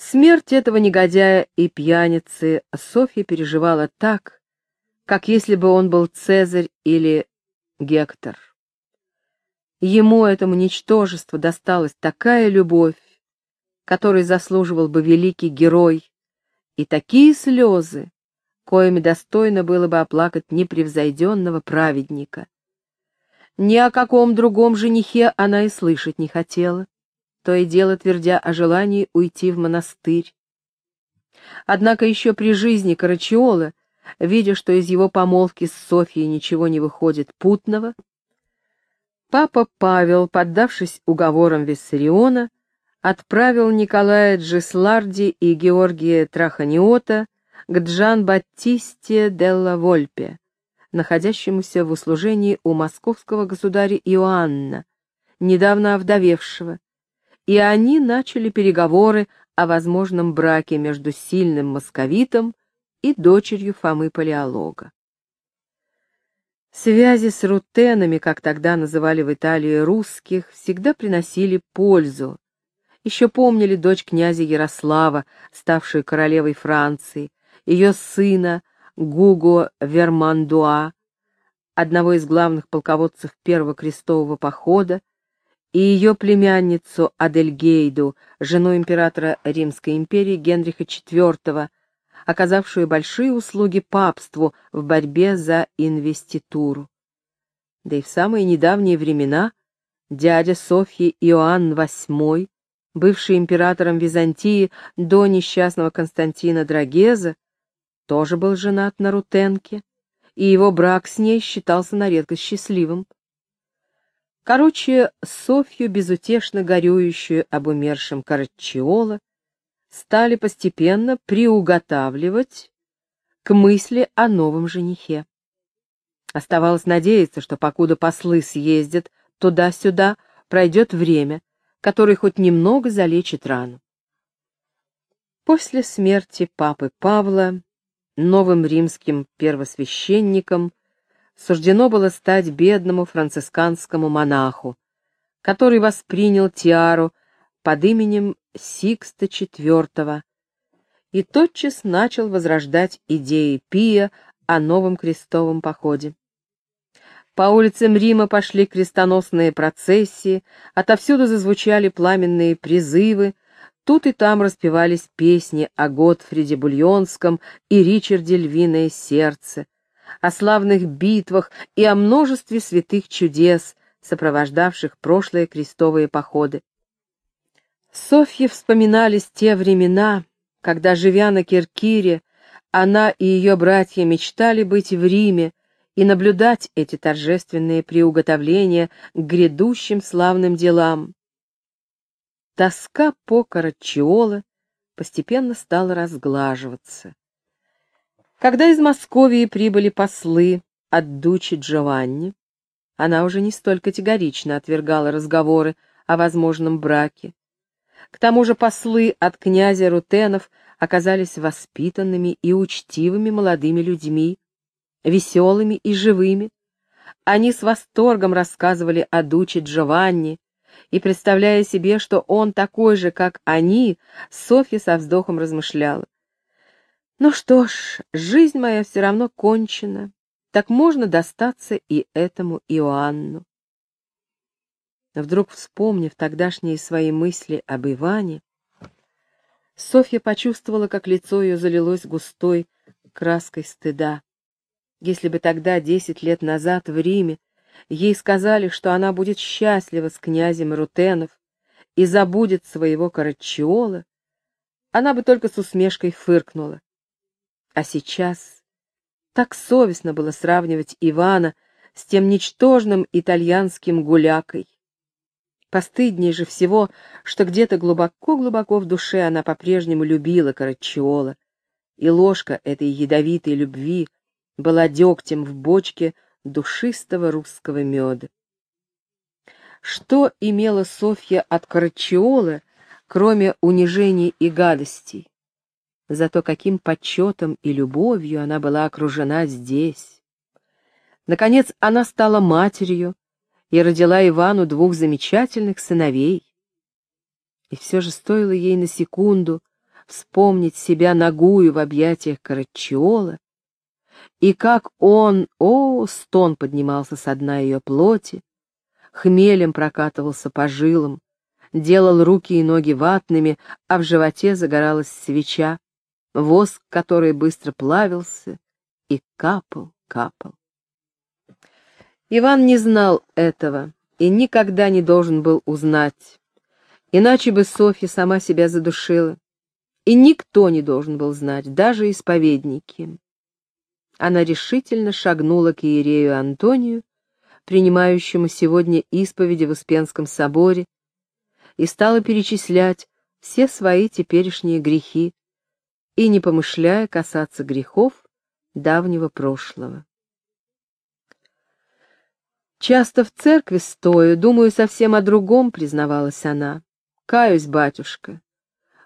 Смерть этого негодяя и пьяницы Софья переживала так, как если бы он был Цезарь или Гектор. Ему, этому ничтожеству, досталась такая любовь, которой заслуживал бы великий герой, и такие слезы, коими достойно было бы оплакать непревзойденного праведника. Ни о каком другом женихе она и слышать не хотела то и дело твердя о желании уйти в монастырь. Однако еще при жизни Карачиола, видя, что из его помолвки с Софьей ничего не выходит путного, папа Павел, поддавшись уговорам Виссариона, отправил Николая Джесларди и Георгия Траханиота к Джан-Баттисте делла Вольпе, находящемуся в услужении у московского государя Иоанна, недавно овдовевшего, и они начали переговоры о возможном браке между сильным московитом и дочерью Фомы Палеолога. Связи с рутенами, как тогда называли в Италии русских, всегда приносили пользу. Еще помнили дочь князя Ярослава, ставшую королевой Франции, ее сына Гуго Вермандуа, одного из главных полководцев первого крестового похода, и ее племянницу Адельгейду, жену императора Римской империи Генриха IV, оказавшую большие услуги папству в борьбе за инвеституру. Да и в самые недавние времена дядя Софьи Иоанн VIII, бывший императором Византии до несчастного Константина Драгеза, тоже был женат на Рутенке, и его брак с ней считался на редкость счастливым. Короче, Софью, безутешно горюющую об умершем Карачиола, стали постепенно приуготавливать к мысли о новом женихе. Оставалось надеяться, что покуда послы съездят туда-сюда, пройдет время, которое хоть немного залечит рану. После смерти папы Павла новым римским первосвященником суждено было стать бедному францисканскому монаху, который воспринял тиару под именем Сикста IV и тотчас начал возрождать идеи Пия о новом крестовом походе. По улицам Рима пошли крестоносные процессии, отовсюду зазвучали пламенные призывы, тут и там распевались песни о Готфриде Бульонском и Ричарде Львиное Сердце, о славных битвах и о множестве святых чудес, сопровождавших прошлые крестовые походы. Софье вспоминались те времена, когда, живя на Киркире, она и ее братья мечтали быть в Риме и наблюдать эти торжественные приуготовления к грядущим славным делам. Тоска по Карачиола постепенно стала разглаживаться. Когда из Московии прибыли послы от дучи Джованни, она уже не столь категорично отвергала разговоры о возможном браке. К тому же послы от князя Рутенов оказались воспитанными и учтивыми молодыми людьми, веселыми и живыми. Они с восторгом рассказывали о дуче Джованни, и, представляя себе, что он такой же, как они, Софья со вздохом размышляла. Ну что ж, жизнь моя все равно кончена, так можно достаться и этому Иоанну. Вдруг вспомнив тогдашние свои мысли об Иване, Софья почувствовала, как лицо ее залилось густой краской стыда. Если бы тогда, десять лет назад, в Риме, ей сказали, что она будет счастлива с князем Рутенов и забудет своего Карачиола, она бы только с усмешкой фыркнула. А сейчас так совестно было сравнивать Ивана с тем ничтожным итальянским гулякой. Постыднее же всего, что где-то глубоко-глубоко в душе она по-прежнему любила Карачиола, и ложка этой ядовитой любви была дегтем в бочке душистого русского меда. Что имела Софья от Карачиолы, кроме унижений и гадостей? Зато каким почетом и любовью она была окружена здесь. Наконец она стала матерью и родила Ивану двух замечательных сыновей. И все же стоило ей на секунду вспомнить себя нагую в объятиях Карачиола, и как он, о, стон поднимался со дна ее плоти, хмелем прокатывался по жилам, делал руки и ноги ватными, а в животе загоралась свеча, воск который быстро плавился и капал, капал. Иван не знал этого и никогда не должен был узнать, иначе бы Софья сама себя задушила, и никто не должен был знать, даже исповедники. Она решительно шагнула к иерею Антонию, принимающему сегодня исповеди в Успенском соборе, и стала перечислять все свои теперешние грехи и не помышляя касаться грехов давнего прошлого. «Часто в церкви стою, думаю совсем о другом», — признавалась она. «Каюсь, батюшка.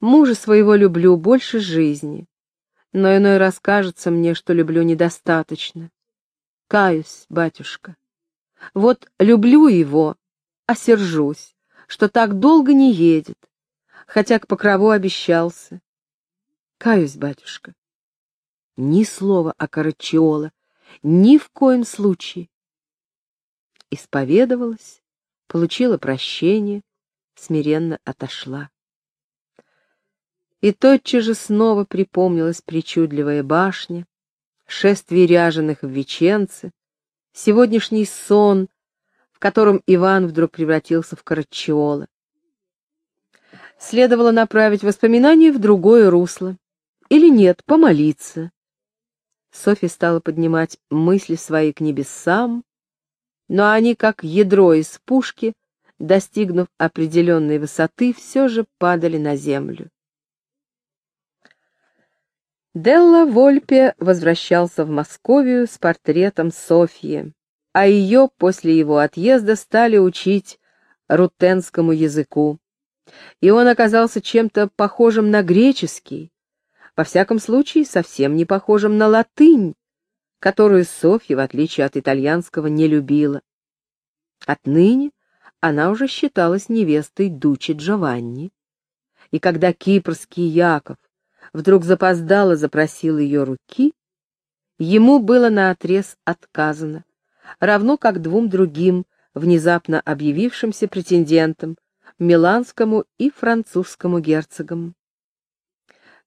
Мужа своего люблю больше жизни, но иной раз кажется мне, что люблю недостаточно. Каюсь, батюшка. Вот люблю его, а сержусь, что так долго не едет, хотя к покрову обещался. Каюсь, батюшка. Ни слова о Карачиола, ни в коем случае. Исповедовалась, получила прощение, смиренно отошла. И тотчас же снова припомнилась причудливая башня, шествие ряженых в Веченце, сегодняшний сон, в котором Иван вдруг превратился в Карачиола. Следовало направить воспоминания в другое русло. Или нет, помолиться. Софья стала поднимать мысли свои к небесам, но они, как ядро из пушки, достигнув определенной высоты, все же падали на землю. Делла Вольпе возвращался в Московию с портретом Софьи, а ее после его отъезда стали учить рутенскому языку. И он оказался чем-то похожим на греческий, во всяком случае совсем не похожим на латынь, которую Софья, в отличие от итальянского, не любила. Отныне она уже считалась невестой Дучи Джованни. И когда кипрский Яков вдруг запоздало запросил ее руки, ему было наотрез отказано, равно как двум другим, внезапно объявившимся претендентам, миланскому и французскому герцогам.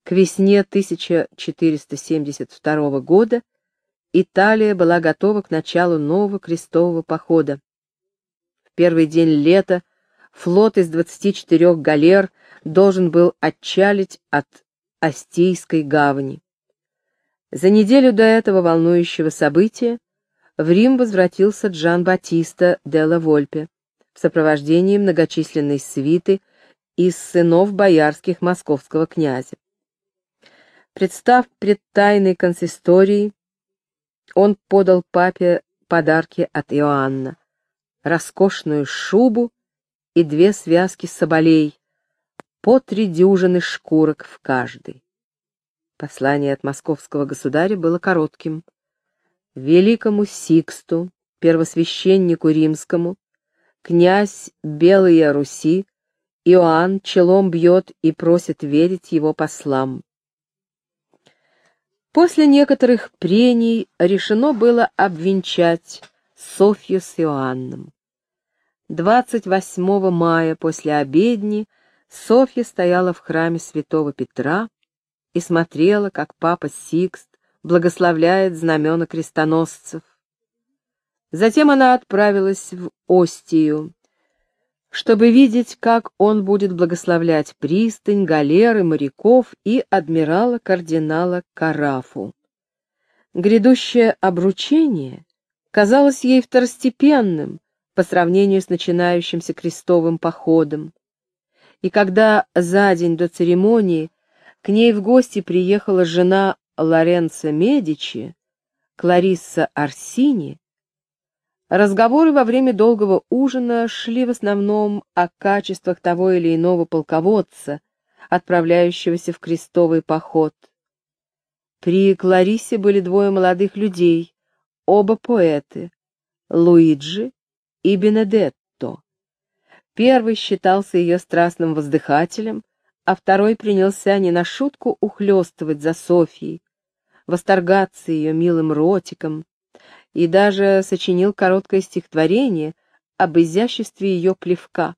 К весне 1472 года Италия была готова к началу нового крестового похода. В первый день лета флот из 24 галер должен был отчалить от Остейской гавани. За неделю до этого волнующего события в Рим возвратился Джан Батиста ла Вольпе в сопровождении многочисленной свиты из сынов боярских московского князя. Представ пред тайной консисторией, он подал папе подарки от Иоанна, роскошную шубу и две связки соболей, по три дюжины шкурок в каждой. Послание от московского государя было коротким. Великому Сиксту, первосвященнику римскому, князь Белая Руси, Иоанн челом бьет и просит верить его послам. После некоторых прений решено было обвенчать Софью с Иоанном. 28 мая после обедни Софья стояла в храме святого Петра и смотрела, как папа Сикст благословляет знамена крестоносцев. Затем она отправилась в Остию, чтобы видеть, как он будет благословлять пристань, галеры, моряков и адмирала-кардинала Карафу. Грядущее обручение казалось ей второстепенным по сравнению с начинающимся крестовым походом и когда за день до церемонии к ней в гости приехала жена Лоренцо Медичи, Кларисса Арсини, разговоры во время долгого ужина шли в основном о качествах того или иного полководца, отправляющегося в крестовый поход. При Клариссе были двое молодых людей, оба поэты, Луиджи и Бенедетто. Первый считался ее страстным воздыхателем, а второй принялся не на шутку ухлёстывать за Софьей, восторгаться ее милым ротиком, и даже сочинил короткое стихотворение об изяществе ее плевка.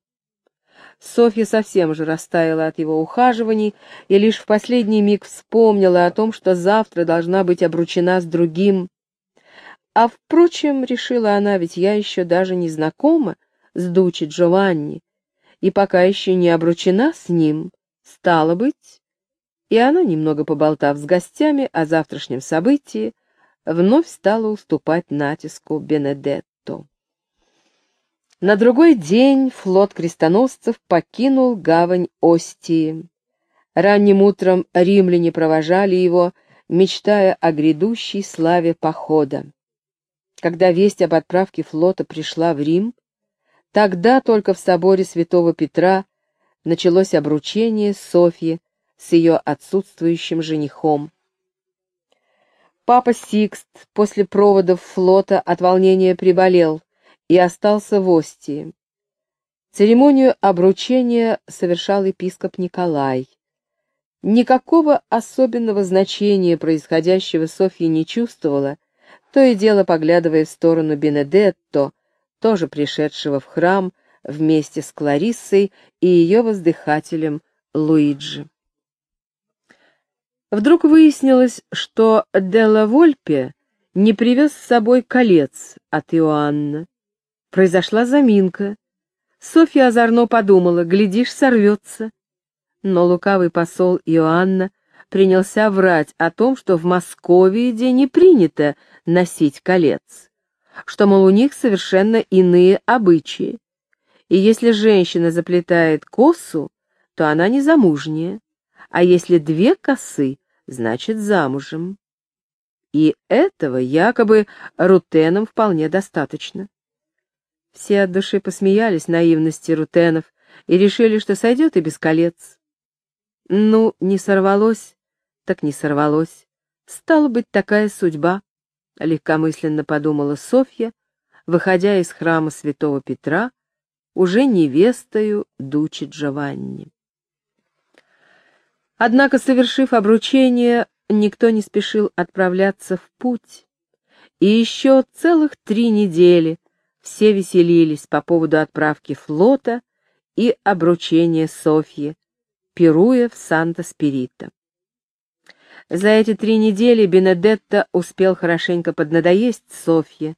Софья совсем же растаяла от его ухаживаний и лишь в последний миг вспомнила о том, что завтра должна быть обручена с другим. А, впрочем, решила она, ведь я еще даже не знакома с Дучи Джованни, и пока еще не обручена с ним, стало быть. И она, немного поболтав с гостями о завтрашнем событии, вновь стала уступать натиску Бенедетто. На другой день флот крестоносцев покинул гавань Остии. Ранним утром римляне провожали его, мечтая о грядущей славе похода. Когда весть об отправке флота пришла в Рим, тогда только в соборе святого Петра началось обручение Софьи с ее отсутствующим женихом. Папа Сикст после проводов флота от волнения приболел и остался в Остии. Церемонию обручения совершал епископ Николай. Никакого особенного значения происходящего Софья не чувствовала, то и дело поглядывая в сторону Бенедетто, тоже пришедшего в храм вместе с Клариссой и ее воздыхателем Луиджи. Вдруг выяснилось, что Делла Вольпе не привез с собой колец от Иоанна. Произошла заминка. Софья озорно подумала, глядишь, сорвется. Но лукавый посол Иоанна принялся врать о том, что в Москве не принято носить колец, что, мол, у них совершенно иные обычаи. И если женщина заплетает косу, то она не замужняя, а если две косы, значит замужем. И этого якобы рутенам вполне достаточно. Все от души посмеялись наивности рутенов и решили, что сойдет и без колец. Ну, не сорвалось, так не сорвалось. Стала быть, такая судьба, — легкомысленно подумала Софья, выходя из храма святого Петра, уже невестою Дучи Джованни. Однако, совершив обручение, никто не спешил отправляться в путь, и еще целых три недели все веселились по поводу отправки флота и обручения Софьи, пируя в Санта-Спирита. За эти три недели Бенедетто успел хорошенько поднадоесть Софье,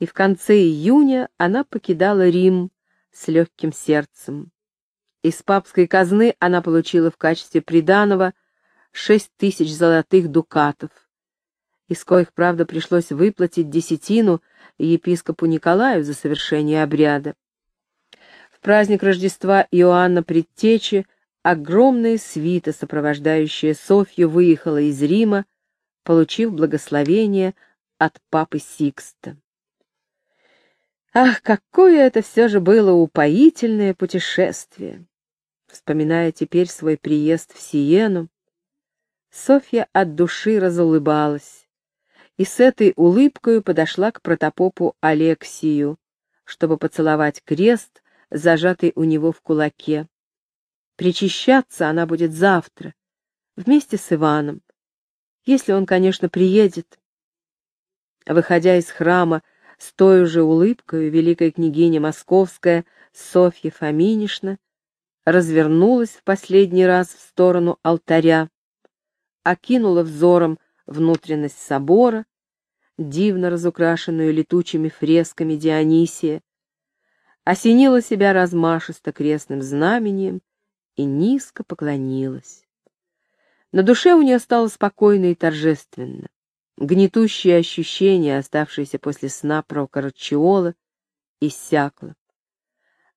и в конце июня она покидала Рим с легким сердцем. Из папской казны она получила в качестве приданого шесть тысяч золотых дукатов, из коих, правда, пришлось выплатить десятину епископу Николаю за совершение обряда. В праздник Рождества Иоанна Предтечи огромная свита, сопровождающая Софью, выехала из Рима, получив благословение от папы Сикста. Ах, какое это все же было упоительное путешествие! Вспоминая теперь свой приезд в Сиену, Софья от души разулыбалась и с этой улыбкой подошла к протопопу Алексию, чтобы поцеловать крест, зажатый у него в кулаке. Причащаться она будет завтра, вместе с Иваном, если он, конечно, приедет. Выходя из храма, с той же улыбкой великая княгиня Московская Софья Фоминишна развернулась в последний раз в сторону алтаря, окинула взором внутренность собора, дивно разукрашенную летучими фресками Дионисия, осенила себя размашисто крестным знамением и низко поклонилась. На душе у нее стало спокойно и торжественно. Гнетущее ощущение, оставшееся после сна про Карачиола, иссякло.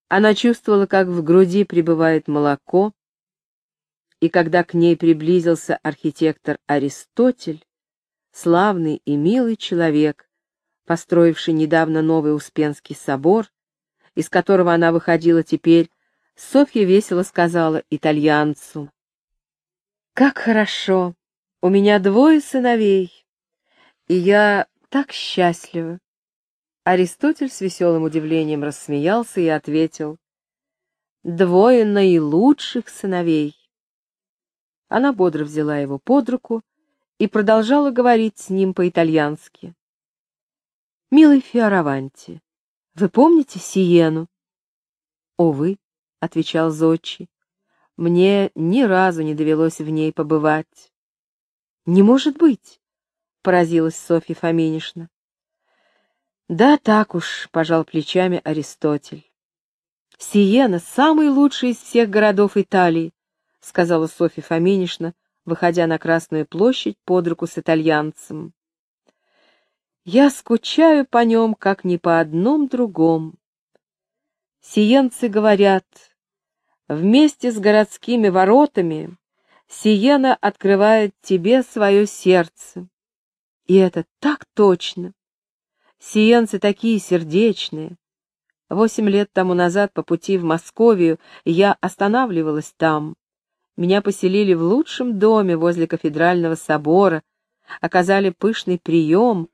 Она чувствовала, как в груди прибывает молоко, и когда к ней приблизился архитектор Аристотель, славный и милый человек, построивший недавно новый Успенский собор, из которого она выходила теперь, Софья весело сказала итальянцу. «Как хорошо! У меня двое сыновей!» И я так счастлива. Аристотель с веселым удивлением рассмеялся и ответил. Двое наилучших сыновей. Она бодро взяла его под руку и продолжала говорить с ним по-итальянски. «Милый Фиораванти, вы помните Сиену?» «Увы», — отвечал Зодчий, — «мне ни разу не довелось в ней побывать». «Не может быть», — поразилась Софья Фоминишна. «Да так уж», — пожал плечами Аристотель. «Сиена — самый лучший из всех городов Италии», — сказала Софья Фоминишна, выходя на Красную площадь под руку с итальянцем. «Я скучаю по нем, как ни по одном другом. Сиенцы говорят, вместе с городскими воротами Сиена открывает тебе свое сердце. И это так точно. Сиенцы такие сердечные. Восемь лет тому назад по пути в Московию я останавливалась там. Меня поселили в лучшем доме возле кафедрального собора, оказали пышный прием,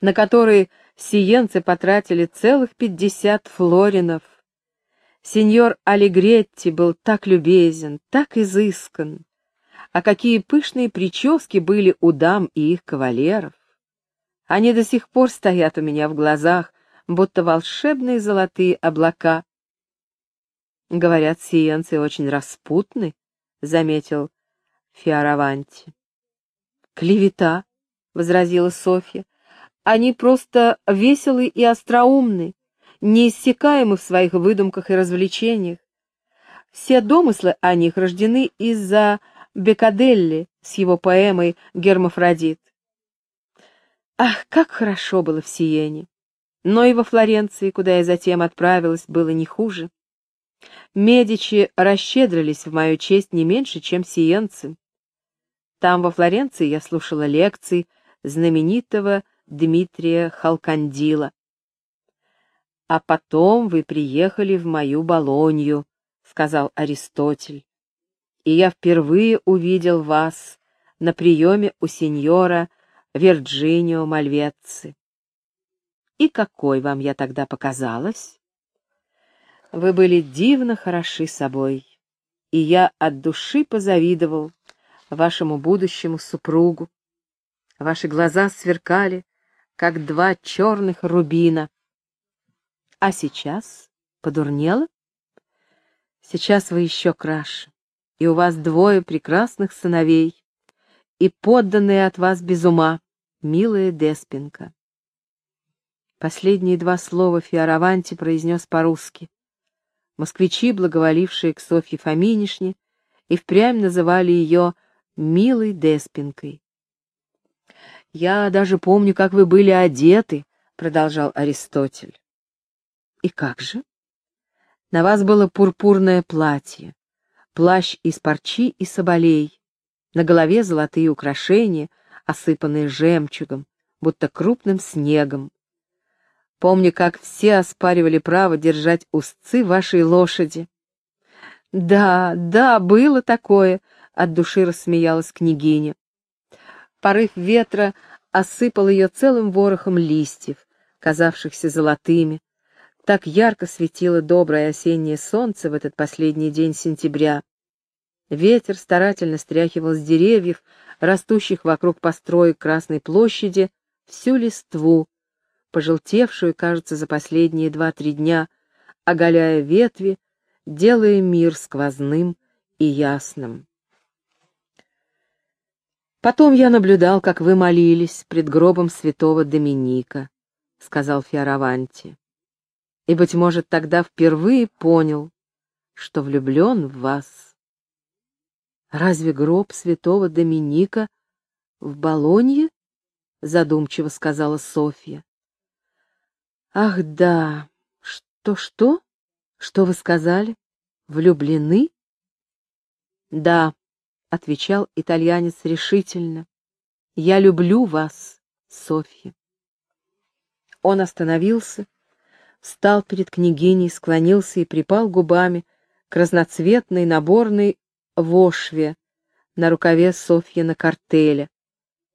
на который сиенцы потратили целых пятьдесят флоринов. Сеньор Алигретти был так любезен, так изыскан. А какие пышные прически были у дам и их кавалеров! Они до сих пор стоят у меня в глазах, будто волшебные золотые облака. Говорят, сиенцы очень распутны, — заметил Фиараванти. Клевета, — возразила Софья. Они просто веселы и остроумны, неиссякаемы в своих выдумках и развлечениях. Все домыслы о них рождены из-за Бекаделли с его поэмой «Гермафродит». Ах, как хорошо было в Сиене! Но и во Флоренции, куда я затем отправилась, было не хуже. Медичи расщедрились в мою честь не меньше, чем сиенцы. Там, во Флоренции, я слушала лекции знаменитого Дмитрия Халкандила. «А потом вы приехали в мою Болонью», — сказал Аристотель. «И я впервые увидел вас на приеме у сеньора Вирджинио Мальвецци. И какой вам я тогда показалась? Вы были дивно хороши собой, и я от души позавидовал вашему будущему супругу. Ваши глаза сверкали, как два черных рубина. А сейчас подурнела? Сейчас вы еще краше, и у вас двое прекрасных сыновей, и подданные от вас без ума милая Деспинка. Последние два слова Фиараванти произнес по-русски. Москвичи, благоволившие к Софье Фоминишне, и впрямь называли ее «милой Деспинкой». «Я даже помню, как вы были одеты», — продолжал Аристотель. «И как же?» «На вас было пурпурное платье, плащ из парчи и соболей, на голове золотые украшения — осыпанные жемчугом, будто крупным снегом. Помню, как все оспаривали право держать узцы вашей лошади. Да, да, было такое, от души рассмеялась княгиня. Порыв ветра осыпал ее целым ворохом листьев, казавшихся золотыми. Так ярко светило доброе осеннее солнце в этот последний день сентября. Ветер старательно стряхивал с деревьев растущих вокруг построек Красной площади, всю листву, пожелтевшую, кажется, за последние два-три дня, оголяя ветви, делая мир сквозным и ясным. Потом я наблюдал, как вы молились пред гробом святого Доминика, — сказал Фиараванти, — и, быть может, тогда впервые понял, что влюблен в вас. Разве гроб святого Доминика в Болонье? Задумчиво сказала Софья. Ах, да. Что-что? Что вы сказали? Влюблены? Да, отвечал итальянец решительно. Я люблю вас, Софья. Он остановился, встал перед княгиней, склонился и припал губами к разноцветной наборной вошве на рукаве Софьина картеля,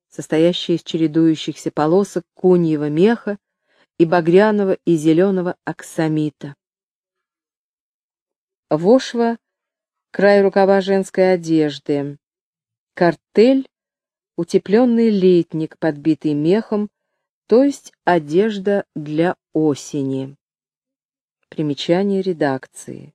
состоящей из чередующихся полосок куньего меха и багряного и зеленого аксамита. Вошва край рукава женской одежды. Картель — утепленный летник, подбитый мехом, то есть одежда для осени. Примечание редакции.